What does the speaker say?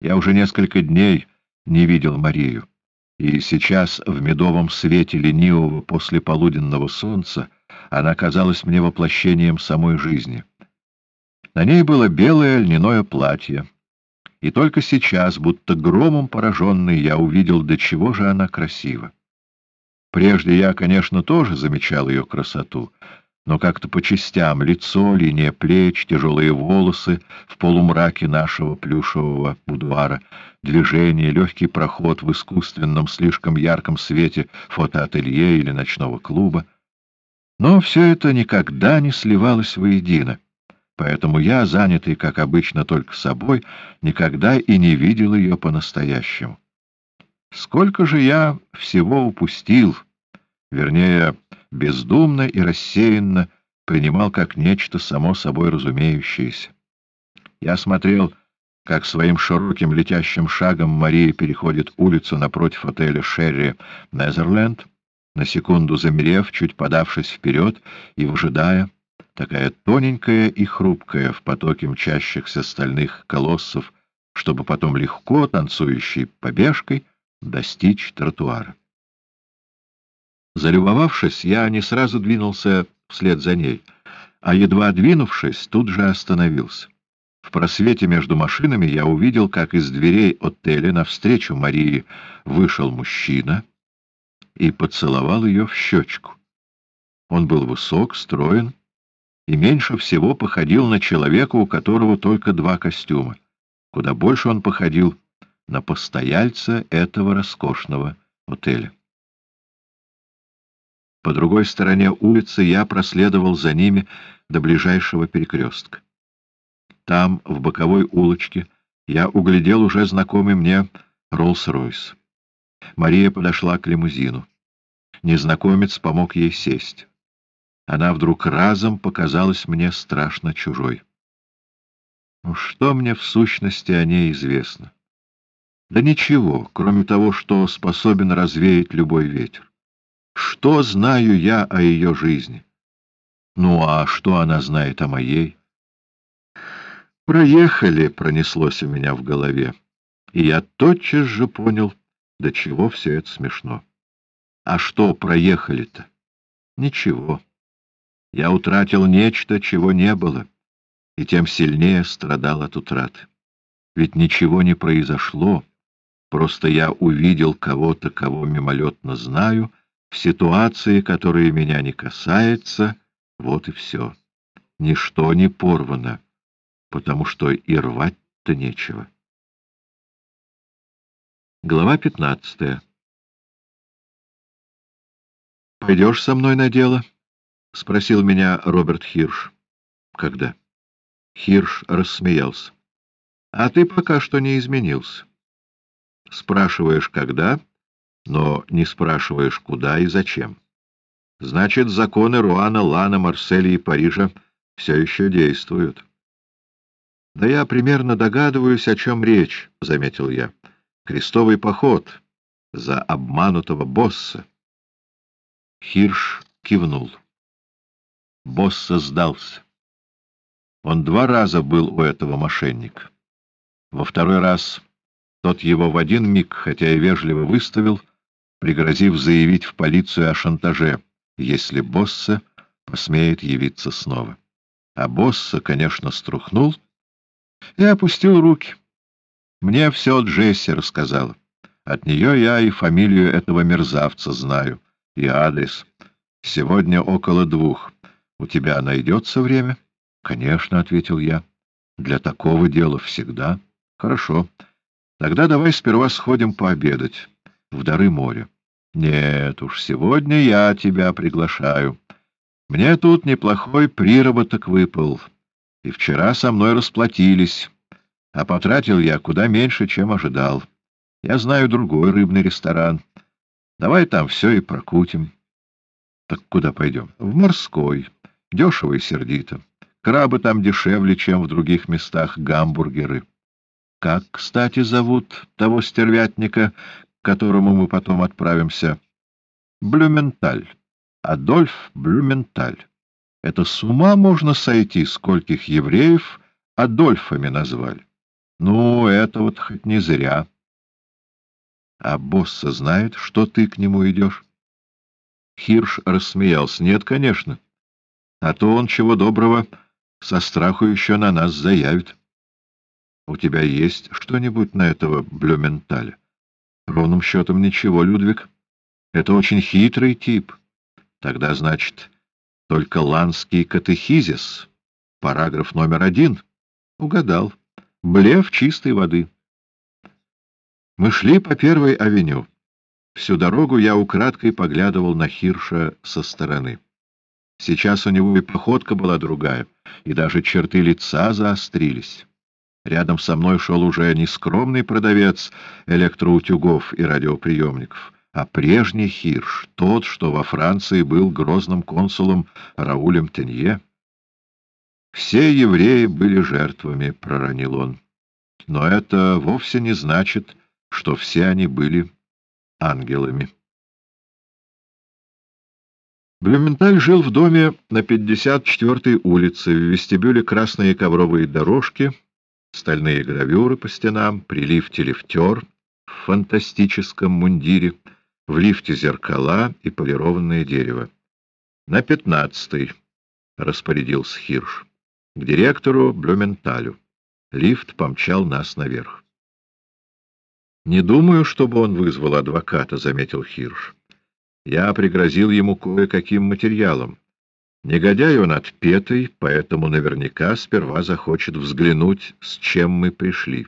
Я уже несколько дней не видел Марию, и сейчас в медовом свете ленивого послеполуденного солнца она казалась мне воплощением самой жизни. На ней было белое льняное платье, и только сейчас, будто громом пораженный, я увидел, до чего же она красива. Прежде я, конечно, тоже замечал ее красоту, но как-то по частям — лицо, линия плеч, тяжелые волосы в полумраке нашего плюшевого будуара, движение, легкий проход в искусственном, слишком ярком свете фотоателье или ночного клуба. Но все это никогда не сливалось воедино, поэтому я, занятый, как обычно, только собой, никогда и не видел ее по-настоящему. Сколько же я всего упустил, вернее, бездумно и рассеянно принимал как нечто само собой разумеющееся. Я смотрел, как своим широким летящим шагом Мария переходит улицу напротив отеля «Шерри Незерленд», на секунду замерев, чуть подавшись вперед и выжидая, такая тоненькая и хрупкая в потоке мчащихся стальных колоссов, чтобы потом легко, танцующей побежкой, достичь тротуара. Залюбовавшись, я не сразу двинулся вслед за ней, а едва двинувшись, тут же остановился. В просвете между машинами я увидел, как из дверей отеля навстречу Марии вышел мужчина и поцеловал ее в щечку. Он был высок, строен и меньше всего походил на человека, у которого только два костюма. Куда больше он походил на постояльца этого роскошного отеля. По другой стороне улицы я проследовал за ними до ближайшего перекрестка. Там, в боковой улочке, я углядел уже знакомый мне Роллс-Ройс. Мария подошла к лимузину. Незнакомец помог ей сесть. Она вдруг разом показалась мне страшно чужой. Ну, что мне в сущности о ней известно? Да ничего, кроме того, что способен развеять любой ветер. Что знаю я о ее жизни? Ну, а что она знает о моей? Проехали, пронеслось у меня в голове, и я тотчас же понял, до чего все это смешно. А что проехали-то? Ничего. Я утратил нечто, чего не было, и тем сильнее страдал от утраты. Ведь ничего не произошло, просто я увидел кого-то, кого мимолетно знаю, в ситуации, которая меня не касается, вот и все. Ничто не порвано, потому что и рвать-то нечего. Глава пятнадцатая «Пойдешь со мной на дело?» — спросил меня Роберт Хирш. «Когда?» Хирш рассмеялся. «А ты пока что не изменился. Спрашиваешь, когда?» Но не спрашиваешь, куда и зачем. Значит, законы Руана, Лана, Марселя и Парижа все еще действуют. — Да я примерно догадываюсь, о чем речь, — заметил я. — Крестовый поход за обманутого босса. Хирш кивнул. Босса сдался. Он два раза был у этого мошенника. Во второй раз тот его в один миг, хотя и вежливо выставил, пригрозив заявить в полицию о шантаже, если Босса посмеет явиться снова. А Босса, конечно, струхнул и опустил руки. Мне все Джесси рассказала. От нее я и фамилию этого мерзавца знаю, и адрес. Сегодня около двух. У тебя найдется время? — Конечно, — ответил я. — Для такого дела всегда. — Хорошо. Тогда давай сперва сходим пообедать в дары моря. Нет уж, сегодня я тебя приглашаю. Мне тут неплохой приработок выпал, и вчера со мной расплатились, а потратил я куда меньше, чем ожидал. Я знаю другой рыбный ресторан. Давай там все и прокутим. Так куда пойдем? В морской. Дешево и сердито. Крабы там дешевле, чем в других местах, гамбургеры. Как, кстати, зовут того стервятника, к которому мы потом отправимся. Блюменталь. Адольф Блюменталь. Это с ума можно сойти, скольких евреев Адольфами назвали. Ну, это вот хоть не зря. А босса знает, что ты к нему идешь? Хирш рассмеялся. Нет, конечно. А то он, чего доброго, со страху еще на нас заявит. У тебя есть что-нибудь на этого Блюменталя? Ровным счетом ничего, Людвиг. Это очень хитрый тип. Тогда, значит, только ланский катехизис, параграф номер один. Угадал. Блев чистой воды. Мы шли по первой авеню. Всю дорогу я украдкой поглядывал на Хирша со стороны. Сейчас у него и походка была другая, и даже черты лица заострились. Рядом со мной шел уже не скромный продавец электроутюгов и радиоприемников, а прежний Хирш, тот, что во Франции был грозным консулом Раулем Тенье. «Все евреи были жертвами», — проронил он. «Но это вовсе не значит, что все они были ангелами». Блюменталь жил в доме на 54-й улице, в вестибюле красные ковровые дорожки, стальные гравюры по стенам, при лифте лифтер в фантастическом мундире, в лифте зеркала и полированное дерево. На 15-й распорядился Хирш. К директору Блюменталю. Лифт помчал нас наверх. «Не думаю, чтобы он вызвал адвоката», — заметил Хирш. Я пригрозил ему кое-каким материалом. Негодяй он отпетый, поэтому наверняка сперва захочет взглянуть, с чем мы пришли.